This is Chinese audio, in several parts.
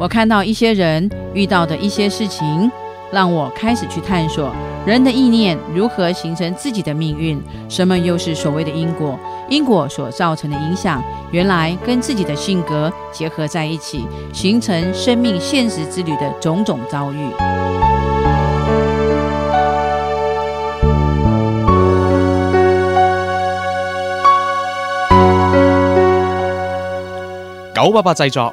我看到一些人遇到的一些事情，让我开始去探索人的意念如何形成自己的命运，什么又是所谓的因果？因果所造成的影响，原来跟自己的性格结合在一起，形成生命现实之旅的种种遭遇。九八八制作，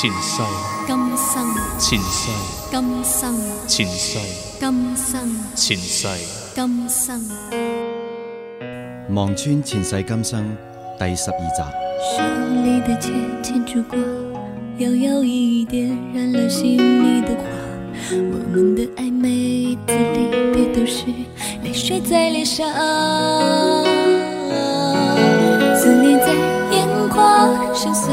前世，今生，前世，今生，前世，今生，前世，今生。望穿前世今生第十二集。手里的剑牵住光，摇摇一点燃了心里的花。我们的爱每一次离别都是泪水在脸上，思念在眼眶，深邃